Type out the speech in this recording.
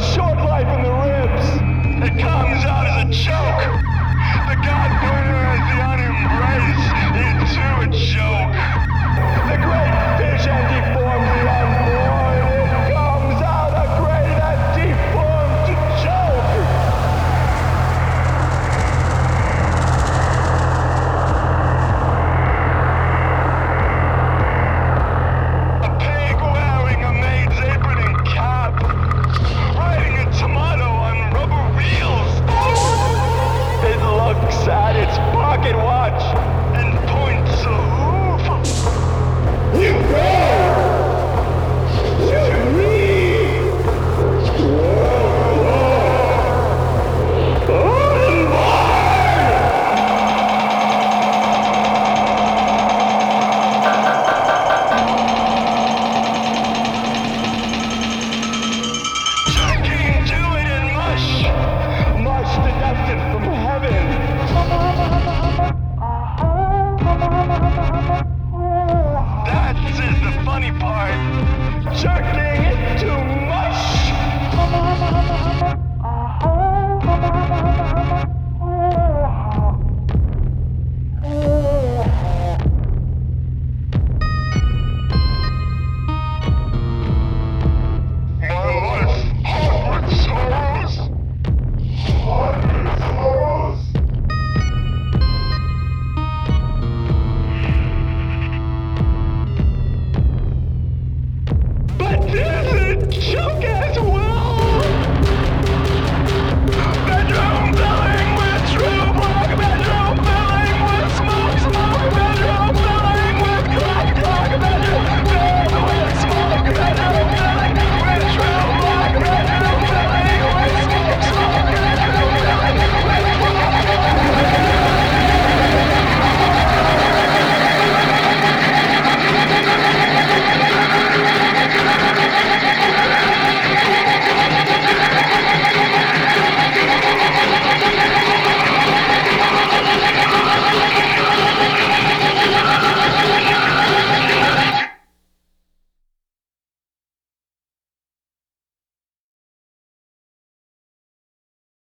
short life in the ribs. It comes out as a joke. The guy its pocket watch. And points a Part. Check it.